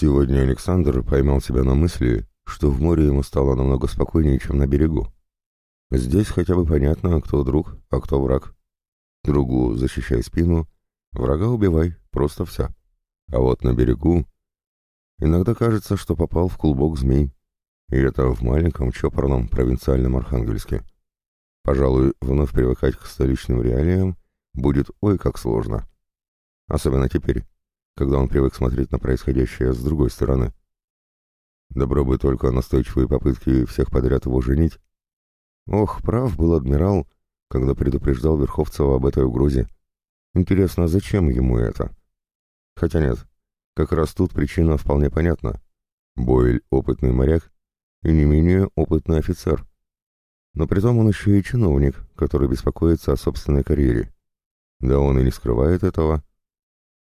Сегодня Александр поймал себя на мысли, что в море ему стало намного спокойнее, чем на берегу. Здесь хотя бы понятно, кто друг, а кто враг. Другу защищай спину, врага убивай, просто все. А вот на берегу иногда кажется, что попал в клубок змей. И это в маленьком, чопорном, провинциальном Архангельске. Пожалуй, вновь привыкать к столичным реалиям будет ой как сложно. Особенно теперь, когда он привык смотреть на происходящее с другой стороны. Добро бы только настойчивые попытки всех подряд его женить. Ох, прав был адмирал, когда предупреждал Верховцева об этой угрозе. Интересно, зачем ему это? Хотя нет, как раз тут причина вполне понятна. Бойль — опытный моряк и не менее опытный офицер. Но при том он еще и чиновник, который беспокоится о собственной карьере. Да он и не скрывает этого.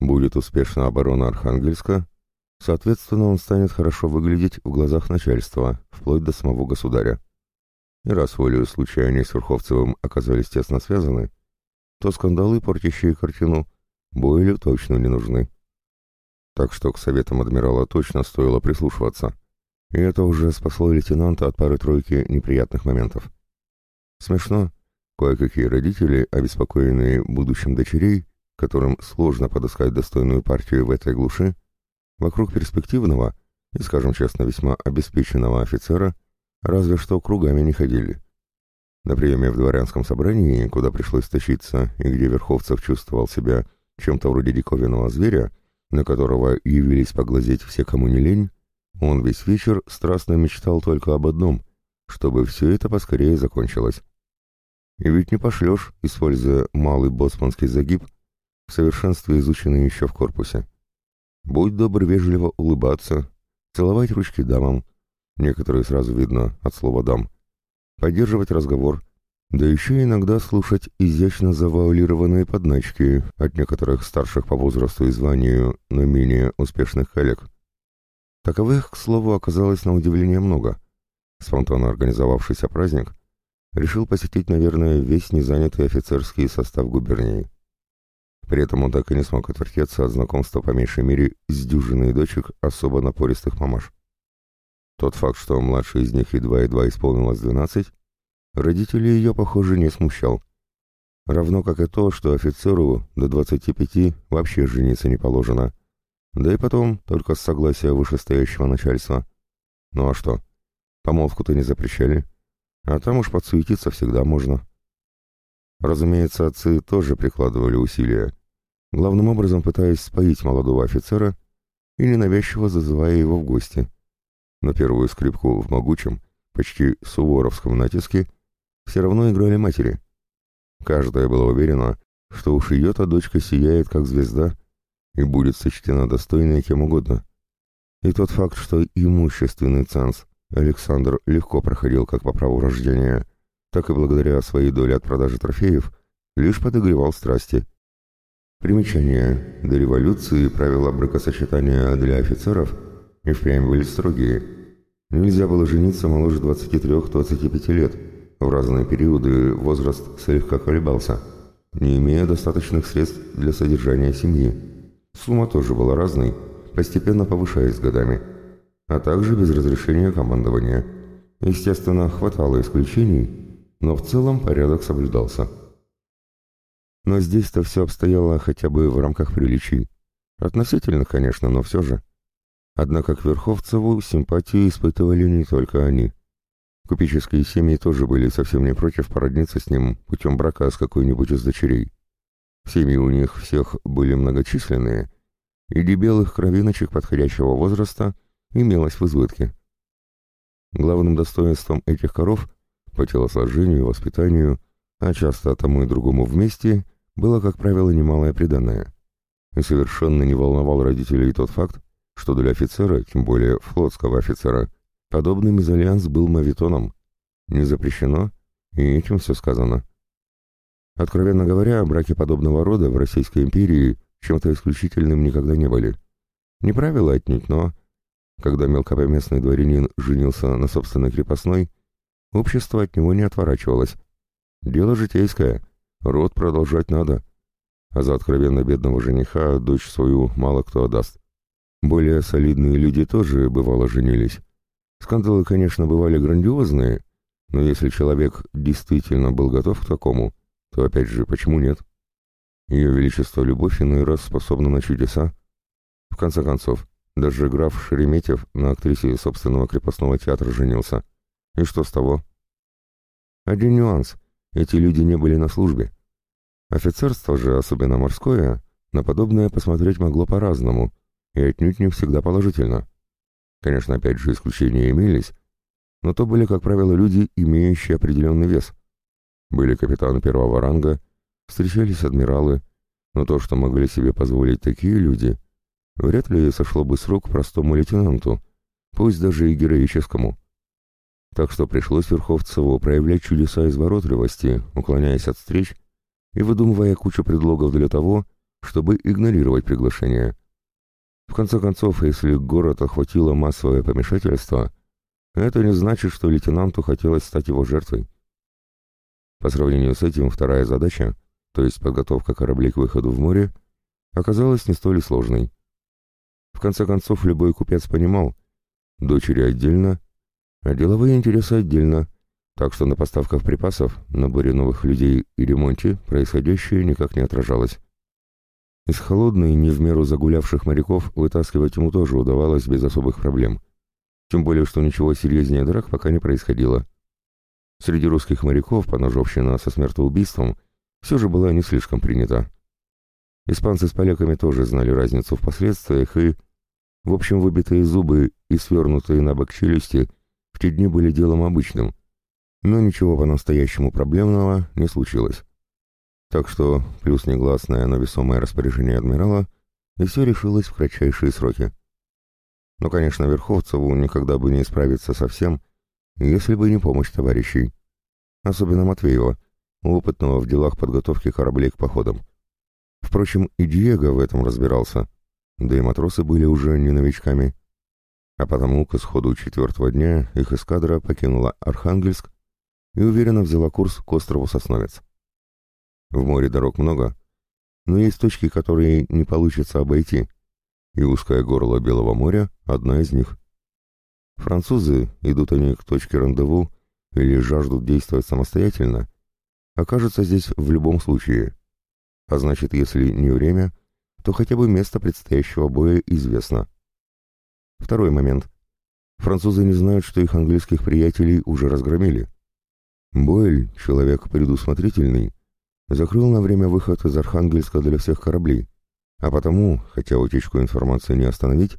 Будет успешна оборона Архангельска, соответственно, он станет хорошо выглядеть в глазах начальства, вплоть до самого государя. И раз волею случая они с Верховцевым оказались тесно связаны, то скандалы, портящие картину, Бойлю точно не нужны. Так что к советам адмирала точно стоило прислушиваться. И это уже спасло лейтенанта от пары-тройки неприятных моментов. Смешно. Кое-какие родители, обеспокоенные будущим дочерей, которым сложно подыскать достойную партию в этой глуши, вокруг перспективного и, скажем честно, весьма обеспеченного офицера разве что кругами не ходили. На приеме в дворянском собрании, куда пришлось тащиться и где Верховцев чувствовал себя чем-то вроде диковинного зверя, на которого явились поглазеть все, кому не лень, он весь вечер страстно мечтал только об одном, чтобы все это поскорее закончилось. И ведь не пошлешь, используя малый боцманский загиб, в совершенстве изученный еще в корпусе. Будь добр вежливо улыбаться, целовать ручки дамам, некоторые сразу видно от слова «дам», поддерживать разговор, да еще иногда слушать изящно завуалированные подначки от некоторых старших по возрасту и званию, но менее успешных коллег. Таковых, к слову, оказалось на удивление много. Спонтанно организовавшийся праздник решил посетить, наверное, весь незанятый офицерский состав губернии. При этом он так и не смог отвертеться от знакомства по меньшей мере с дюжиной дочек особо напористых мамаш. Тот факт, что младший из них едва-едва исполнилось двенадцать, родителей ее, похоже, не смущал. Равно как и то, что офицеру до двадцати пяти вообще жениться не положено. Да и потом только с согласия вышестоящего начальства. Ну а что? Помолвку-то не запрещали. А там уж подсуетиться всегда можно. Разумеется, отцы тоже прикладывали усилия, главным образом пытаясь споить молодого офицера и ненавязчиво зазывая его в гости. Но первую скрипку в могучем, почти суворовском натиске все равно играли матери. Каждая была уверена, что уж ее-то дочка сияет как звезда и будет сочтена достойной кем угодно. И тот факт, что имущественный ценз Александр легко проходил как по праву рождения – так и благодаря своей доле от продажи трофеев, лишь подогревал страсти. Примечание. До революции правила бракосочетания для офицеров и впрямь были строгие. Нельзя было жениться моложе 23-25 лет. В разные периоды возраст слегка колебался, не имея достаточных средств для содержания семьи. Сумма тоже была разной, постепенно повышаясь годами, а также без разрешения командования. Естественно, хватало исключений, но в целом порядок соблюдался. Но здесь-то все обстояло хотя бы в рамках приличий. Относительно, конечно, но все же. Однако к Верховцеву симпатию испытывали не только они. Купеческие семьи тоже были совсем не против породниться с ним путем брака с какой-нибудь из дочерей. Семьи у них всех были многочисленные, и дебелых кровиночек подходящего возраста имелось в избытке. Главным достоинством этих коров по телосложению и воспитанию, а часто тому и другому вместе, было, как правило, немалое преданное. И совершенно не волновал родителей тот факт, что для офицера, тем более флотского офицера, подобный мезальянс был мавитоном. Не запрещено, и этим все сказано. Откровенно говоря, браки подобного рода в Российской империи чем-то исключительным никогда не были. Не правило отнюдь, но... Когда мелкопоместный дворянин женился на собственной крепостной, Общество от него не отворачивалось. Дело житейское, род продолжать надо, а за откровенно бедного жениха дочь свою мало кто отдаст. Более солидные люди тоже, бывало, женились. Скандалы, конечно, бывали грандиозные, но если человек действительно был готов к такому, то опять же, почему нет? Ее Величество Любовь иной раз способна на чудеса. В конце концов, даже граф Шереметьев на актрисе собственного крепостного театра женился. И что с того? Один нюанс. Эти люди не были на службе. Офицерство же, особенно морское, на подобное посмотреть могло по-разному, и отнюдь не всегда положительно. Конечно, опять же, исключения имелись, но то были, как правило, люди, имеющие определенный вес. Были капитаны первого ранга, встречались адмиралы, но то, что могли себе позволить такие люди, вряд ли сошло бы с рук простому лейтенанту, пусть даже и героическому. Так что пришлось Верховцеву проявлять чудеса изворотливости, уклоняясь от встреч и выдумывая кучу предлогов для того, чтобы игнорировать приглашение. В конце концов, если город охватило массовое помешательство, это не значит, что лейтенанту хотелось стать его жертвой. По сравнению с этим, вторая задача, то есть подготовка кораблей к выходу в море, оказалась не столь сложной. В конце концов, любой купец понимал, дочери отдельно, а деловые интересы отдельно, так что на поставках припасов, наборе новых людей и ремонте происходящее никак не отражалось. Из холодной, не в меру загулявших моряков вытаскивать ему тоже удавалось без особых проблем. Тем более, что ничего серьезнее драк пока не происходило. Среди русских моряков поножовщина со смертоубийством все же была не слишком принята. Испанцы с поляками тоже знали разницу в последствиях и... В общем, выбитые зубы и свернутые на бок челюсти в те дни были делом обычным, но ничего по-настоящему проблемного не случилось. Так что плюс негласное, но весомое распоряжение адмирала, и все решилось в кратчайшие сроки. Но, конечно, Верховцеву никогда бы не справиться со всем, если бы не помощь товарищей. Особенно Матвеева, опытного в делах подготовки кораблей к походам. Впрочем, и Диего в этом разбирался, да и матросы были уже не новичками. А потому к исходу четвертого дня их эскадра покинула Архангельск и уверенно взяла курс к острову Сосновец. В море дорог много, но есть точки, которые не получится обойти, и узкое горло Белого моря — одна из них. Французы, идут они к точке рандеву или жаждут действовать самостоятельно, окажутся здесь в любом случае. А значит, если не время, то хотя бы место предстоящего боя известно. Второй момент. Французы не знают, что их английских приятелей уже разгромили. Бойль, человек предусмотрительный, закрыл на время выход из Архангельска для всех кораблей, а потому, хотя утечку информации не остановить,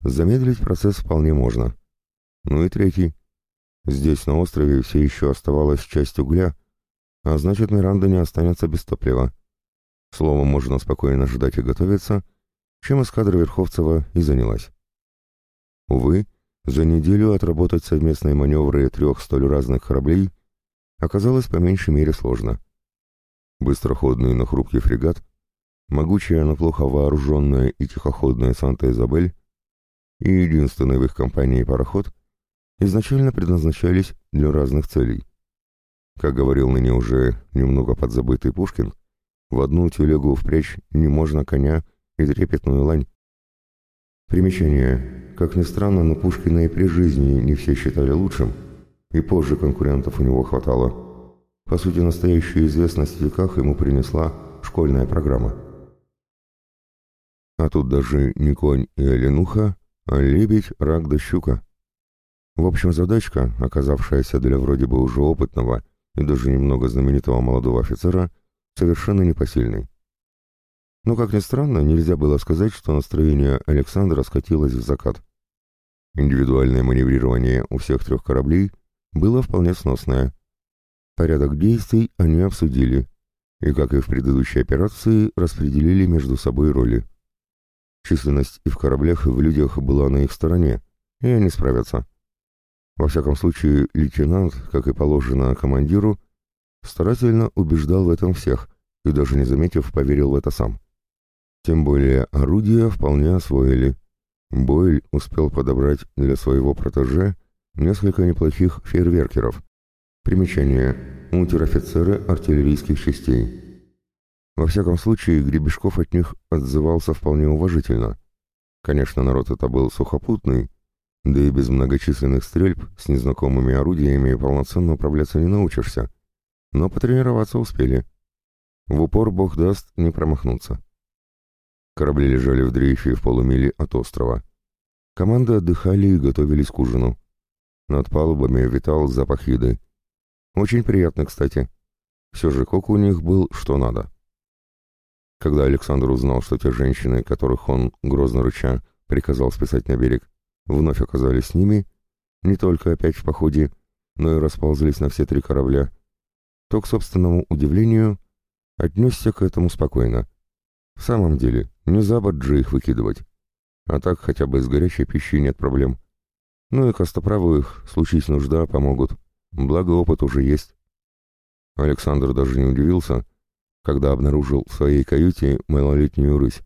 замедлить процесс вполне можно. Ну и третий. Здесь, на острове, все еще оставалась часть угля, а значит, Миранда не останется без топлива. Словом, можно спокойно ждать и готовиться, чем эскадра Верховцева и занялась. Увы, за неделю отработать совместные маневры трех столь разных кораблей оказалось по меньшей мере сложно. Быстроходный, но хрупкий фрегат, могучая, но плохо вооруженная и тихоходная Санта-Изабель и единственный в их компании пароход изначально предназначались для разных целей. Как говорил ныне уже немного подзабытый Пушкин, в одну телегу впрячь не можно коня и трепетную лань. Примечание. Как ни странно, но Пушкина и при жизни не все считали лучшим, и позже конкурентов у него хватало. По сути, настоящую известность в веках ему принесла школьная программа. А тут даже не конь и оленуха, а лебедь, рак да щука. В общем, задачка, оказавшаяся для вроде бы уже опытного и даже немного знаменитого молодого офицера, совершенно непосильной. Но, как ни странно, нельзя было сказать, что настроение Александра скатилось в закат. Индивидуальное маневрирование у всех трех кораблей было вполне сносное, Порядок действий они обсудили и, как и в предыдущей операции, распределили между собой роли. Численность и в кораблях, и в людях была на их стороне, и они справятся. Во всяком случае, лейтенант, как и положено командиру, старательно убеждал в этом всех и даже не заметив, поверил в это сам. Тем более орудия вполне освоили. Бойль успел подобрать для своего протеже несколько неплохих фейерверкеров, Примечание. Унтер-офицеры артиллерийских частей. Во всяком случае, Гребешков от них отзывался вполне уважительно. Конечно, народ это был сухопутный, да и без многочисленных стрельб с незнакомыми орудиями полноценно управляться не научишься. Но потренироваться успели. В упор бог даст не промахнуться. Корабли лежали в дрейфе в полумиле от острова. Команды отдыхали и готовились к ужину. Над палубами витал запах еды. Очень приятно, кстати. Все же кок у них был что надо. Когда Александр узнал, что те женщины, которых он, грозно рыча, приказал списать на берег, вновь оказались с ними, не только опять в походе, но и расползлись на все три корабля, то, к собственному удивлению, отнесся к этому спокойно. В самом деле, не за борт же их выкидывать. А так хотя бы с горячей пищей нет проблем. Ну и костоправу их, случись нужда, помогут. Благо опыт уже есть. Александр даже не удивился, когда обнаружил в своей каюте малолетнюю рысь.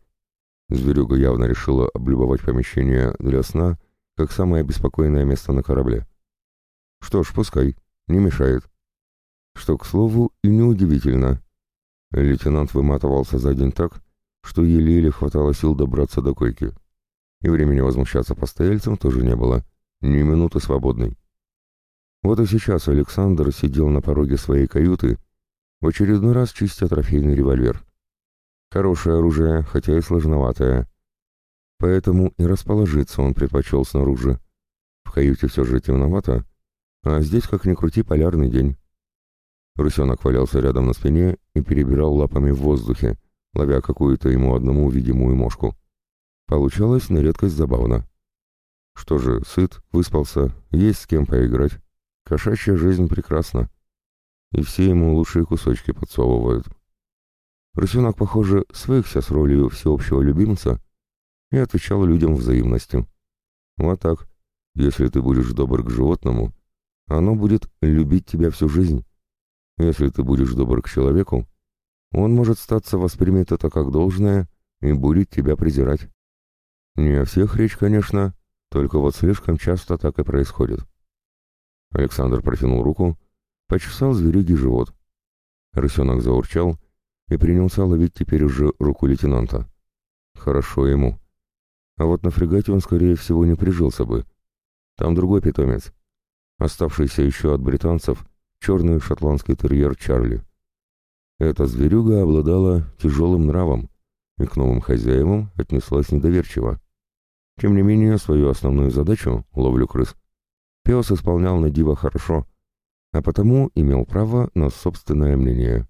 Зверюга явно решила облюбовать помещение для сна, как самое беспокойное место на корабле. Что ж, пускай, не мешает. Что, к слову, и неудивительно. Лейтенант выматывался за день так, что еле-еле хватало сил добраться до койки. И времени возмущаться постояльцам тоже не было, ни минуты свободной. Вот и сейчас Александр сидел на пороге своей каюты, в очередной раз чистя трофейный револьвер. Хорошее оружие, хотя и сложноватое. Поэтому и расположиться он предпочел снаружи. В каюте все же темновато, а здесь, как ни крути, полярный день. Русенок валялся рядом на спине и перебирал лапами в воздухе, ловя какую-то ему одному видимую мошку. Получалось на редкость забавно. Что же, сыт, выспался, есть с кем поиграть. Кошачья жизнь прекрасна. И все ему лучшие кусочки подсовывают. Рысенок, похоже, свыкся с ролью всеобщего любимца и отвечал людям взаимностью. Вот так. Если ты будешь добр к животному, оно будет любить тебя всю жизнь. Если ты будешь добр к человеку, он, может, статься воспримет это как должное и будет тебя презирать. Не о всех речь, конечно, только вот слишком часто так и происходит. Александр протянул руку, почесал зверюги живот. Рысенок заурчал и принялся ловить теперь уже руку лейтенанта. Хорошо ему. А вот на фрегате он, скорее всего, не прижился бы. Там другой питомец, оставшийся еще от британцев, черный шотландский терьер Чарли. Эта зверюга обладала тяжелым нравом и к новым хозяевам отнеслась недоверчиво. Тем не менее, свою основную задачу, ловлю крыс, пес исполнял на диво хорошо, а потому имел право на собственное мнение.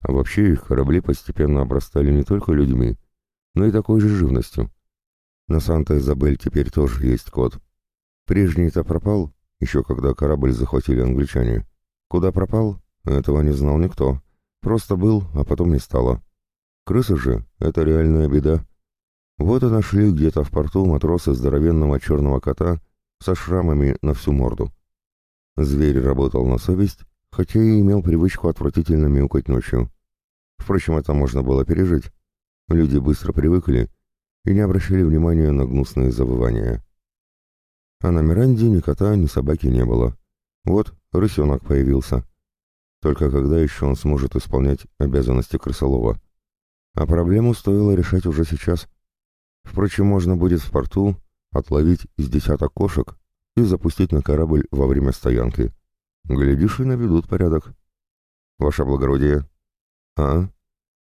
А вообще их корабли постепенно обрастали не только людьми, но и такой же живностью. На Санта-Изабель теперь тоже есть кот. Прежний-то пропал, еще когда корабль захватили англичане. Куда пропал, этого не знал никто. Просто был, а потом не стало. Крысы же — это реальная беда. Вот и нашли где-то в порту матросы здоровенного черного кота со шрамами на всю морду. Зверь работал на совесть, хотя и имел привычку отвратительно мяукать ночью. Впрочем, это можно было пережить. Люди быстро привыкли и не обращали внимания на гнусные завывания. А на Миранде ни кота, ни собаки не было. Вот рысенок появился. Только когда еще он сможет исполнять обязанности крысолова? А проблему стоило решать уже сейчас. Впрочем, можно будет в порту отловить из десяток кошек и запустить на корабль во время стоянки. Глядишь, и наведут порядок. Ваше благородие. А?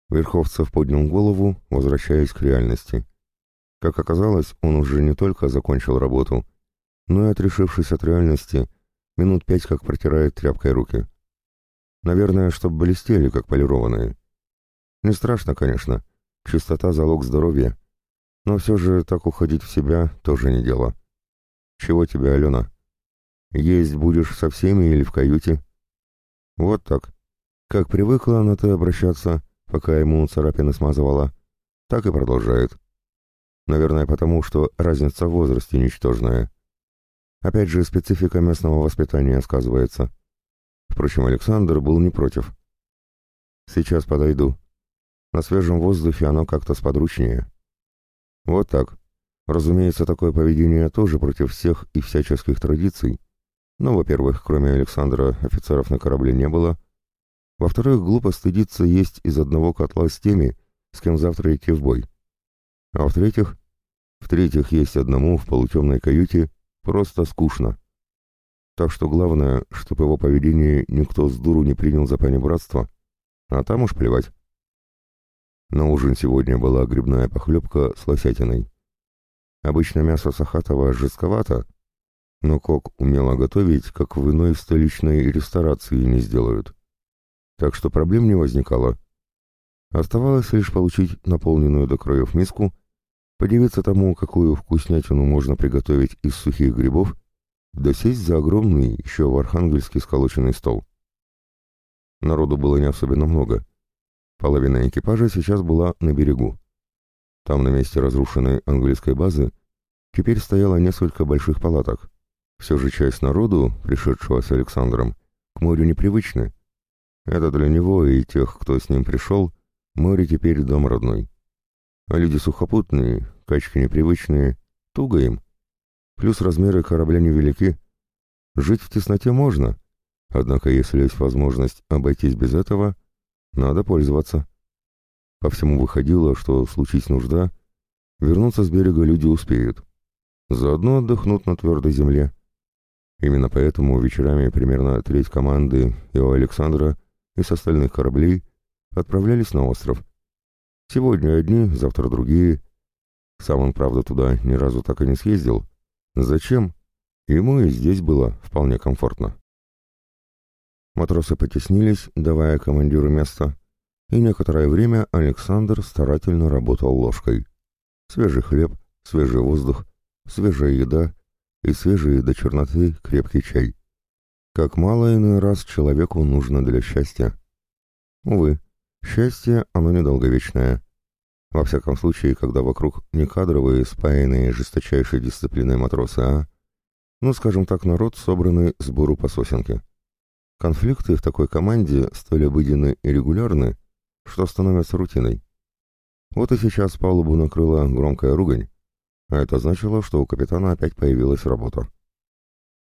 Верховцев поднял голову, возвращаясь к реальности. Как оказалось, он уже не только закончил работу, но и, отрешившись от реальности, минут пять как протирает тряпкой руки. Наверное, чтоб блестели, как полированные. Не страшно, конечно. Чистота — залог здоровья. Но все же так уходить в себя тоже не дело. Чего тебе, Алена? Есть будешь со всеми или в каюте? Вот так. Как привыкла на «ты» обращаться, пока ему царапины смазывала, так и продолжает. Наверное, потому что разница в возрасте ничтожная. Опять же, специфика местного воспитания сказывается. Впрочем, Александр был не против. «Сейчас подойду. На свежем воздухе оно как-то сподручнее». Вот так. Разумеется, такое поведение тоже против всех и всяческих традиций. Но, во-первых, кроме Александра, офицеров на корабле не было. Во-вторых, глупо стыдиться есть из одного котла с теми, с кем завтра идти в бой. А в-третьих, В-третьих, есть одному в полутемной каюте просто скучно. Так что главное, чтобы его поведение никто с дуру не принял за панибратство, а там уж плевать. На ужин сегодня была грибная похлебка с лосятиной. Обычно мясо Сахатова жестковато, но Кок умело готовить, как в иной столичной ресторации не сделают. Так что проблем не возникало. Оставалось лишь получить наполненную до краев миску, подивиться тому, какую вкуснятину можно приготовить из сухих грибов, да сесть за огромный, еще в Архангельске сколоченный стол. Народу было не особенно много. Половина экипажа сейчас была на берегу. Там, на месте разрушенной английской базы, теперь стояло несколько больших палаток. Все же часть народу, пришедшего с Александром, к морю непривычны. Это для него и тех, кто с ним пришел, море теперь дом родной. А люди сухопутные, качки непривычные, туго им. Плюс размеры корабля невелики. Жить в тесноте можно, однако если есть возможность обойтись без этого, надо пользоваться. По всему выходило, что, случись нужда, вернуться с берега люди успеют. Заодно отдохнут на твердой земле. Именно поэтому вечерами примерно треть команды и у Александра, и с остальных кораблей отправлялись на остров. Сегодня одни, завтра другие. Сам он, правда, туда ни разу так и не съездил, Зачем? Ему и здесь было вполне комфортно. Матросы потеснились, давая командиру место, и некоторое время Александр старательно работал ложкой. Свежий хлеб, свежий воздух, свежая еда и свежий до черноты крепкий чай. Как мало иной раз человеку нужно для счастья. Увы, счастье, оно недолговечное. Во всяком случае, когда вокруг не кадровые, спаянные жесточайшей дисциплиной матросы, а, ну, скажем так, народ, собранный сбору по сосенке. Конфликты в такой команде столь обыденны и регулярны, что становятся рутиной. Вот и сейчас палубу накрыла громкая ругань, а это значило, что у капитана опять появилась работа.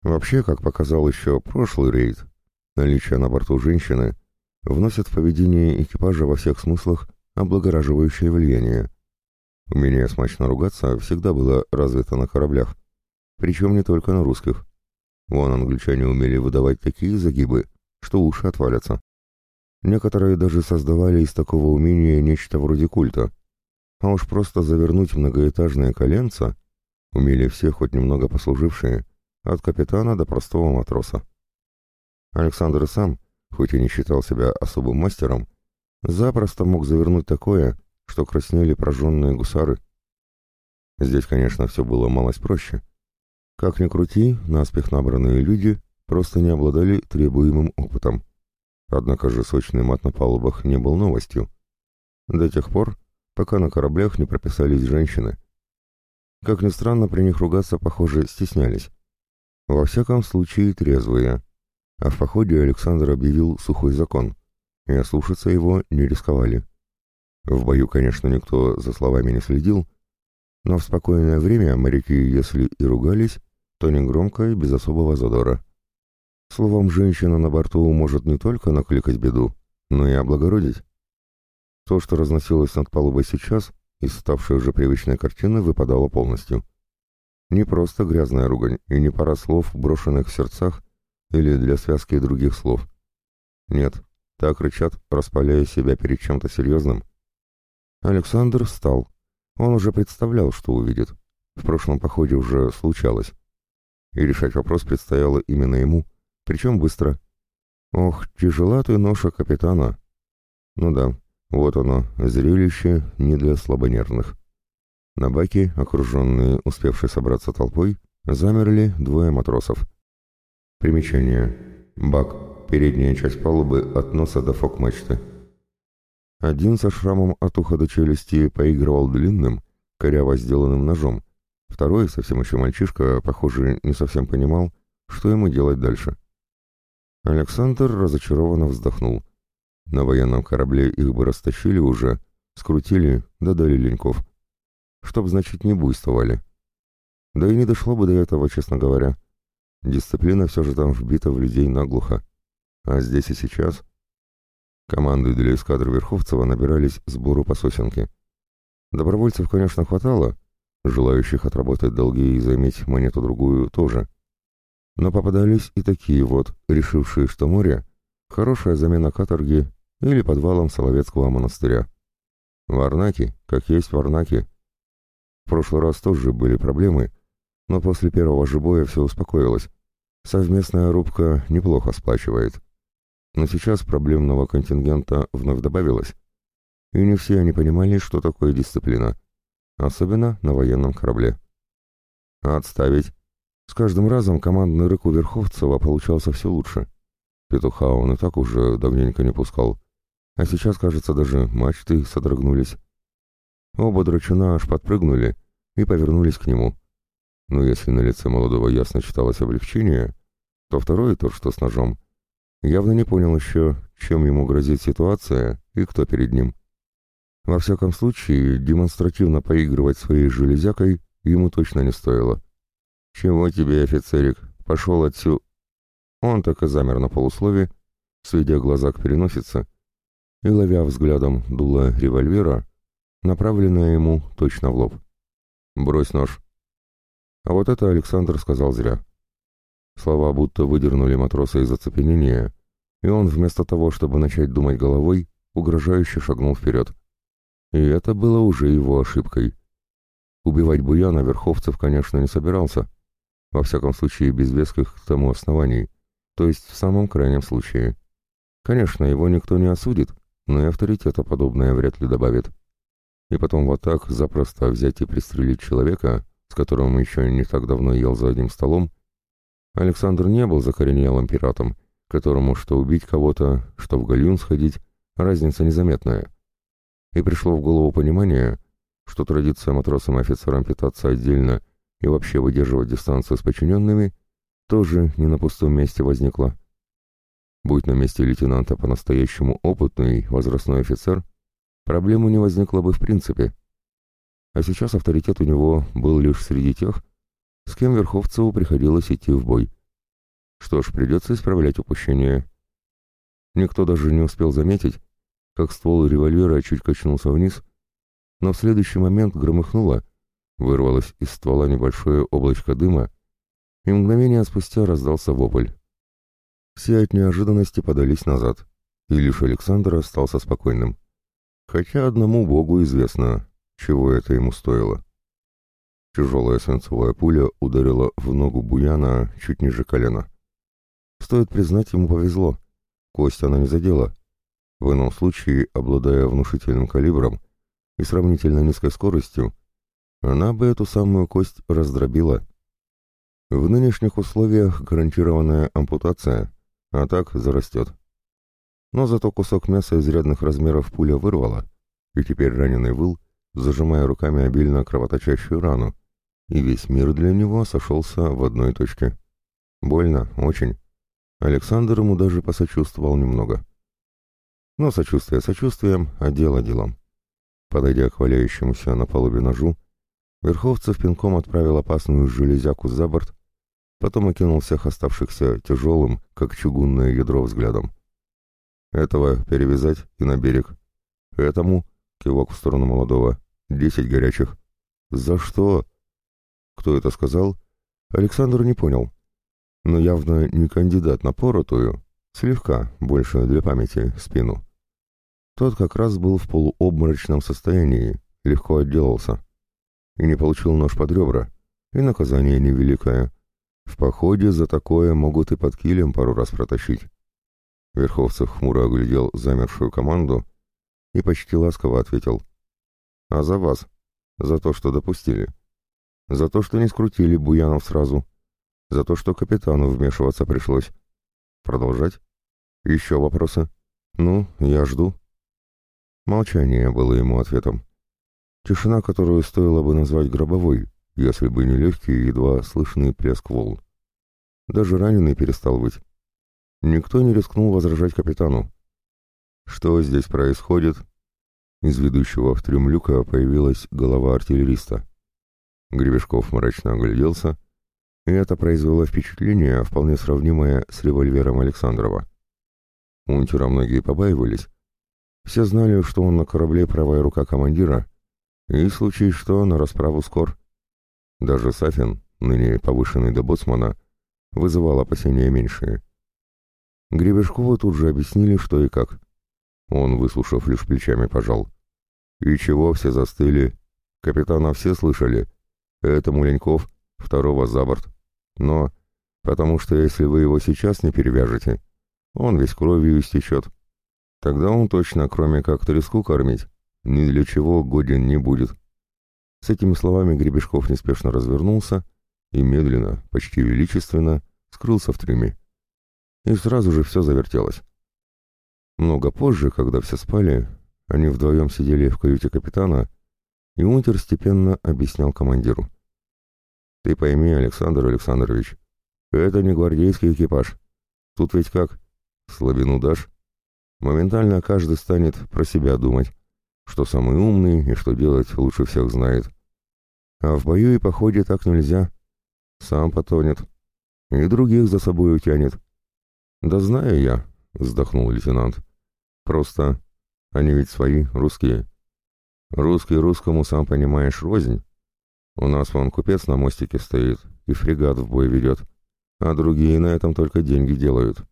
Вообще, как показал еще прошлый рейд, наличие на борту женщины вносит в поведение экипажа во всех смыслах облагораживающее влияние. Умение смачно ругаться всегда было развито на кораблях, причем не только на русских. Вон англичане умели выдавать такие загибы, что уши отвалятся. Некоторые даже создавали из такого умения нечто вроде культа. А уж просто завернуть многоэтажное коленца умели все хоть немного послужившие, от капитана до простого матроса. Александр сам, хоть и не считал себя особым мастером, запросто мог завернуть такое, что краснели прожженные гусары. Здесь, конечно, все было малость проще. Как ни крути, наспех набранные люди просто не обладали требуемым опытом. Однако же сочный мат на палубах не был новостью. До тех пор, пока на кораблях не прописались женщины. Как ни странно, при них ругаться, похоже, стеснялись. Во всяком случае, трезвые. А в походе Александр объявил сухой закон и ослушаться его не рисковали. В бою, конечно, никто за словами не следил, но в спокойное время моряки, если и ругались, то не громко и без особого задора. Словом, женщина на борту может не только накликать беду, но и облагородить. То, что разносилось над палубой сейчас, из ставшей уже привычной картины, выпадало полностью. Не просто грязная ругань и не пара слов, брошенных в сердцах или для связки других слов. Нет, так рычат, распаляя себя перед чем-то серьезным. Александр встал. Он уже представлял, что увидит. В прошлом походе уже случалось. И решать вопрос предстояло именно ему, причем быстро. Ох, тяжела ты ноша капитана. Ну да, вот оно, зрелище не для слабонервных. На баке, окруженные успевшей собраться толпой, замерли двое матросов. Примечание. Бак передняя часть палубы от носа до фок-мачты. Один со шрамом от уха до челюсти поигрывал длинным, коряво сделанным ножом. Второй, совсем еще мальчишка, похоже, не совсем понимал, что ему делать дальше. Александр разочарованно вздохнул. На военном корабле их бы растащили уже, скрутили, додали леньков. Чтоб, значит, не буйствовали. Да и не дошло бы до этого, честно говоря. Дисциплина все же там вбита в людей наглухо. А здесь и сейчас команды для эскадры Верховцева набирались сбору по сосенке. Добровольцев, конечно, хватало, Желающих отработать долги и заиметь монету-другую тоже. Но попадались и такие вот, решившие, что море — хорошая замена каторги или подвалом Соловецкого монастыря. Варнаки, как есть варнаки. В прошлый раз тоже были проблемы, но после первого же боя все успокоилось. Совместная рубка неплохо сплачивает. Но сейчас проблемного контингента вновь добавилось. И не все они понимали, что такое дисциплина. Особенно на военном корабле. Отставить. С каждым разом командный рык у Верховцева получался все лучше. Петуха он и так уже давненько не пускал. А сейчас, кажется, даже мачты содрогнулись. Оба драчуна аж подпрыгнули и повернулись к нему. Но если на лице молодого ясно читалось облегчение, то второй, тот, что с ножом, явно не понял еще, чем ему грозит ситуация и кто перед ним. Во всяком случае, демонстративно поигрывать своей железякой ему точно не стоило. «Чего тебе, офицерик? Пошел отсю...» Он так и замер на полуслове, сведя глаза к переносице, и, ловя взглядом дуло револьвера, направленное ему точно в лоб. «Брось нож». А вот это Александр сказал зря. Слова будто выдернули матроса из оцепенения, и он вместо того, чтобы начать думать головой, угрожающе шагнул вперед. И это было уже его ошибкой. Убивать Буяна Верховцев, конечно, не собирался, во всяком случае без веских к тому оснований, то есть в самом крайнем случае. Конечно, его никто не осудит, но и авторитета подобное вряд ли добавит. И потом вот так запросто взять и пристрелить человека, с которым еще не так давно ел за одним столом, Александр не был закоренелым пиратом, которому что убить кого-то, что в гальюн сходить, разница незаметная. И пришло в голову понимание, что традиция матросам и офицерам питаться отдельно и вообще выдерживать дистанцию с подчиненными тоже не на пустом месте возникла. Будь на месте лейтенанта по-настоящему опытный возрастной офицер, проблемы не возникло бы в принципе. А сейчас авторитет у него был лишь среди тех, с кем Верховцеву приходилось идти в бой. Что ж, придется исправлять упущение. Никто даже не успел заметить, как ствол револьвера чуть качнулся вниз, но в следующий момент громыхнуло, вырвалось из ствола небольшое облачко дыма, и мгновение спустя раздался вопль. Все от неожиданности подались назад, и лишь Александр остался спокойным. Хотя одному богу известно, чего это ему стоило. Тяжелая свинцовая пуля ударила в ногу Буяна чуть ниже колена. Стоит признать, ему повезло. Кость она не задела. В ином случае, обладая внушительным калибром и сравнительно низкой скоростью, она бы эту самую кость раздробила. В нынешних условиях гарантированная ампутация, а так зарастет. Но зато кусок мяса изрядных размеров пуля вырвала, и теперь раненый выл, зажимая руками обильно кровоточащую рану, и весь мир для него сошелся в одной точке. Больно, очень. Александр ему даже посочувствовал немного. Но сочувствие сочувствием, а дело делом. Подойдя к валяющемуся на палубе ножу, Верховцев пинком отправил опасную железяку за борт потом окинул всех оставшихся тяжелым, как чугунное ядро, взглядом. «Этого перевязать и на берег. Этому, — кивок в сторону молодого, — десять горячих». «За что?» Кто это сказал, Александр не понял. Но явно не кандидат на поротую, слегка, больше для памяти, спину. Тот как раз был в полуобморочном состоянии, легко отделался. И не получил нож под ребра, и наказание невеликое — в походе за такое могут и под килем пару раз протащить. Верховцев хмуро оглядел замершую команду и почти ласково ответил. «А за вас? За то, что допустили. За то, что не скрутили Буянов сразу. За то, что капитану вмешиваться пришлось. Продолжать? Еще вопросы? Ну, я жду». Молчание было ему ответом. Тишина, которую стоило бы назвать гробовой, если бы не легкий, едва слышный плеск волн. Даже раненый перестал быть. Никто не рискнул возражать капитану. «Что здесь происходит?» Из ведущего в трюм люка появилась голова артиллериста. Гребешков мрачно огляделся, и это произвело впечатление, вполне сравнимое с револьвером Александрова. Унтера многие побаивались. Все знали, что он на корабле правая рука командира, и в случае что на расправу скор — Даже Сафин, ныне повышенный до боцмана, вызывал опасения меньшие. Гребешкову тут же объяснили, что и как. Он, выслушав, лишь плечами пожал. «И чего все застыли? Капитана все слышали? Это Муленьков, второго за борт. Но, потому что если вы его сейчас не перевяжете, он весь кровью истечет. Тогда он точно, кроме как треску кормить, ни для чего годен не будет». С этими словами Гребешков неспешно развернулся и медленно, почти величественно, скрылся в трюме. И сразу же все завертелось. Много позже, когда все спали, они вдвоем сидели в каюте капитана, и Унтер степенно объяснял командиру. «Ты пойми, Александр Александрович, это не гвардейский экипаж. Тут ведь как? Слабину дашь? Моментально каждый станет про себя думать, что самый умный и что делать лучше всех знает. А в бою и походе так нельзя. Сам потонет. И других за собой утянет. Да знаю я, вздохнул лейтенант. Просто они ведь свои, русские. Русский русскому, сам понимаешь, рознь. У нас вон купец на мостике стоит и фрегат в бой ведет, а другие на этом только деньги делают.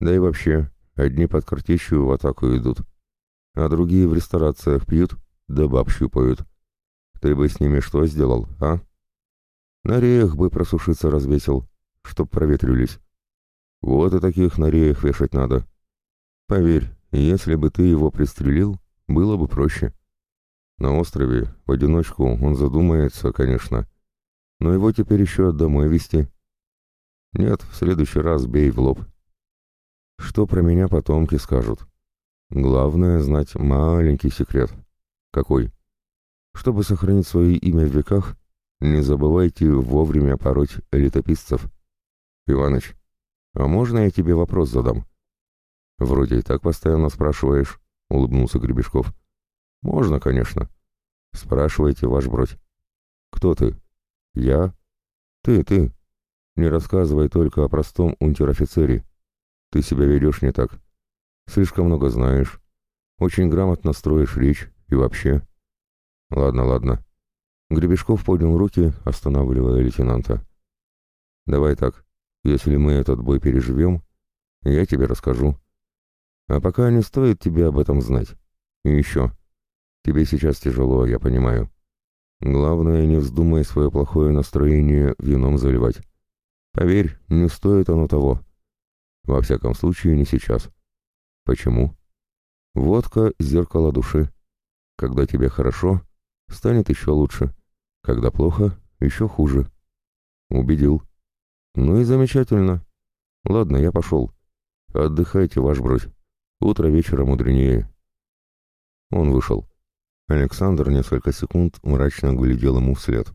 Да и вообще, одни под картечью в атаку идут, а другие в ресторациях пьют, да баб щупают. Ты бы с ними что сделал, а? На реях бы просушиться развесил, чтоб проветрились. Вот и таких на реях вешать надо. Поверь, если бы ты его пристрелил, было бы проще. На острове, в одиночку, он задумается, конечно, но его теперь еще домой везти. Нет, в следующий раз бей в лоб. Что про меня потомки скажут? Главное знать маленький секрет. Какой? Чтобы сохранить свое имя в веках, не забывайте вовремя пороть летописцев. Иваныч, а можно я тебе вопрос задам? Вроде и так постоянно спрашиваешь, улыбнулся Гребешков. Можно, конечно. Спрашивайте, ваш бродь. Кто ты? Я? Ты, ты. Не рассказывай только о простом унтер-офицере. Ты себя ведешь не так. Слишком много знаешь. Очень грамотно строишь речь и вообще. Ладно, ладно. Гребешков поднял руки, останавливая лейтенанта. Давай так. Если мы этот бой переживем, я тебе расскажу. А пока не стоит тебе об этом знать. И еще. Тебе сейчас тяжело, я понимаю. Главное, не вздумай свое плохое настроение вином заливать. Поверь, не стоит оно того. Во всяком случае, не сейчас. Почему? Водка — зеркало души. Когда тебе хорошо, станет еще лучше. Когда плохо, еще хуже. Убедил. Ну и замечательно. Ладно, я пошел. Отдыхайте, ваш бродь. Утро вечера мудренее. Он вышел. Александр несколько секунд мрачно глядел ему вслед.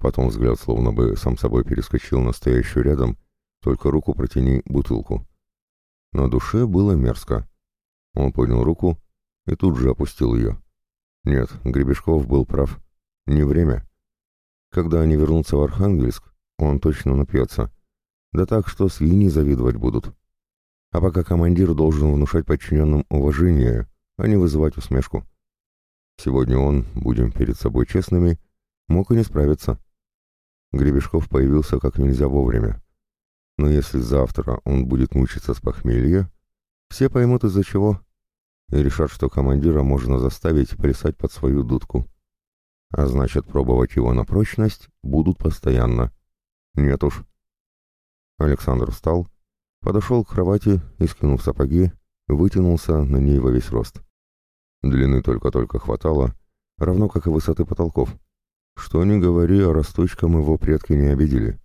Потом взгляд словно бы сам собой перескочил на стоящую рядом, только руку протяни бутылку. На душе было мерзко. Он поднял руку и тут же опустил ее. Нет, Гребешков был прав. Не время. Когда они вернутся в Архангельск, он точно напьется. Да так, что свиньи завидовать будут. А пока командир должен внушать подчиненным уважение, а не вызывать усмешку. Сегодня он, будем перед собой честными, мог и не справиться. Гребешков появился как нельзя вовремя. Но если завтра он будет мучиться с похмелья, все поймут из-за чего, и решат, что командира можно заставить плясать под свою дудку. А значит, пробовать его на прочность будут постоянно. Нет уж. Александр встал, подошел к кровати и, скинув сапоги, вытянулся на ней во весь рост. Длины только-только хватало, равно как и высоты потолков. Что ни говори, а росточкам его предки не обидели.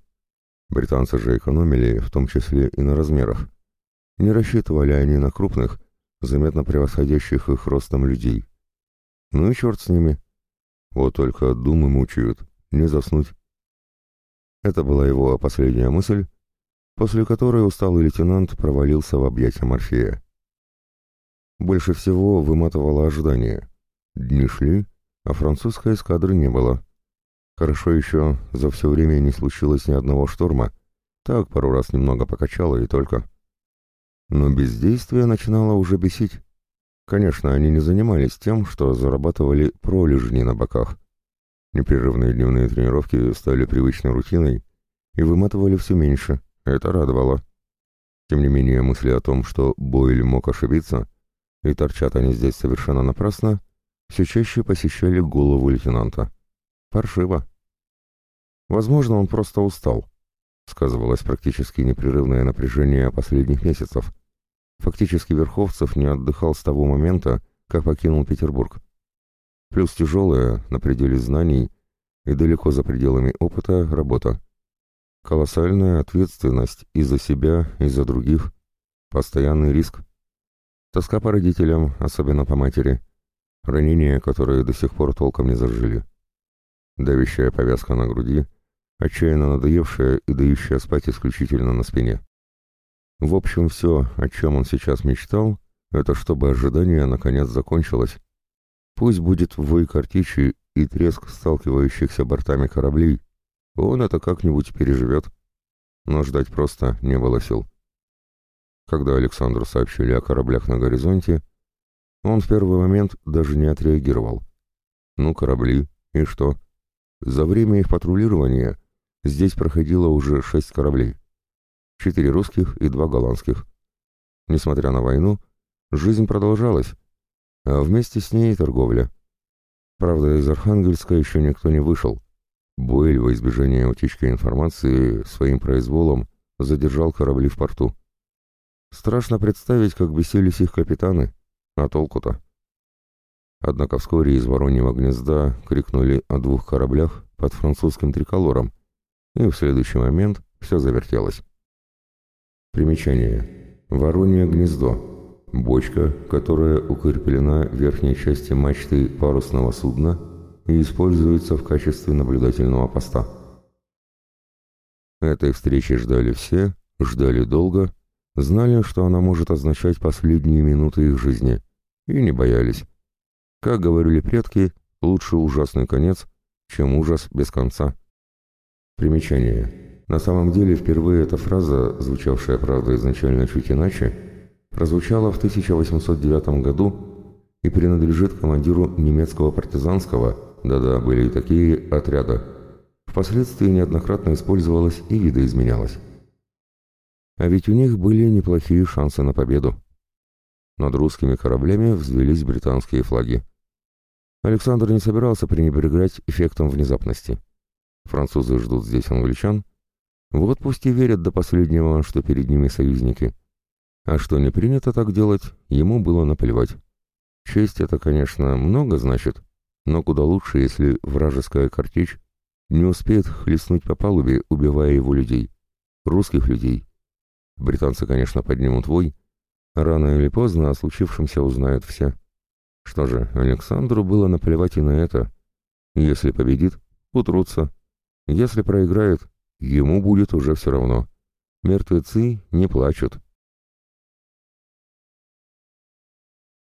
Британцы же экономили, в том числе и на размерах. Не рассчитывали они на крупных, заметно превосходящих их ростом людей. Ну и черт с ними. Вот только думы мучают, не заснуть. Это была его последняя мысль, после которой усталый лейтенант провалился в объятия Морфея. Больше всего выматывало ожидание. Дни шли, а французской эскадры не было. Хорошо еще за все время не случилось ни одного шторма. Так пару раз немного покачало и только. Но бездействие начинало уже бесить. Конечно, они не занимались тем, что зарабатывали пролежни на боках. Непрерывные дневные тренировки стали привычной рутиной и выматывали все меньше. Это радовало. Тем не менее, мысли о том, что Бойль мог ошибиться, и торчат они здесь совершенно напрасно, все чаще посещали голову лейтенанта. Паршиво. Возможно, он просто устал. Сказывалось практически непрерывное напряжение последних месяцев. Фактически Верховцев не отдыхал с того момента, как покинул Петербург. Плюс тяжелая, на пределе знаний и далеко за пределами опыта, работа. Колоссальная ответственность и за себя, и за других. Постоянный риск. Тоска по родителям, особенно по матери. Ранения, которые до сих пор толком не зажили. Давящая повязка на груди, отчаянно надоевшая и дающая спать исключительно на спине. В общем, все, о чем он сейчас мечтал, это чтобы ожидание наконец закончилось. Пусть будет вой картичи и треск сталкивающихся бортами кораблей, он это как-нибудь переживет. Но ждать просто не было сил. Когда Александру сообщили о кораблях на горизонте, он в первый момент даже не отреагировал. Ну, корабли, и что? За время их патрулирования здесь проходило уже шесть кораблей. Четыре русских и два голландских. Несмотря на войну, жизнь продолжалась, а вместе с ней и торговля. Правда, из Архангельска еще никто не вышел. Бойль во избежание утечки информации своим произволом задержал корабли в порту. Страшно представить, как бесились их капитаны, а толку-то? Однако вскоре из Вороньего гнезда крикнули о двух кораблях под французским триколором, и в следующий момент все завертелось. Примечание. Воронье гнездо. Бочка, которая укреплена в верхней части мачты парусного судна и используется в качестве наблюдательного поста. Этой встречи ждали все, ждали долго, знали, что она может означать последние минуты их жизни, и не боялись. Как говорили предки, лучше ужасный конец, чем ужас без конца. Примечание. На самом деле, впервые эта фраза, звучавшая, правда, изначально чуть иначе, прозвучала в 1809 году и принадлежит командиру немецкого партизанского, да-да, были и такие, отряда. Впоследствии неоднократно использовалась и видоизменялась. А ведь у них были неплохие шансы на победу. Над русскими кораблями взвелись британские флаги. Александр не собирался пренебрегать эффектом внезапности. Французы ждут здесь англичан. Вот пусть и верят до последнего, что перед ними союзники. А что не принято так делать, ему было наплевать. Честь это, конечно, много значит, но куда лучше, если вражеская картечь не успеет хлестнуть по палубе, убивая его людей, русских людей. Британцы, конечно, поднимут вой, рано или поздно о случившемся узнают все. Что же, Александру было наплевать и на это. Если победит, утрутся. Если проиграет, ему будет уже все равно. Мертвецы не плачут.